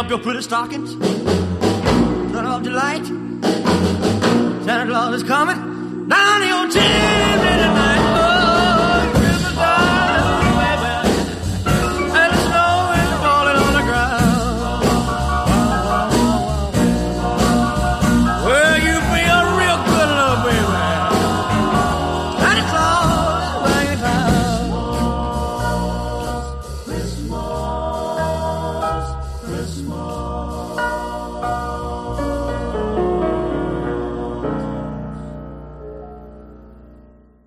Up your pretty stockings. Turn off the light. Santa Claus is coming down tonight.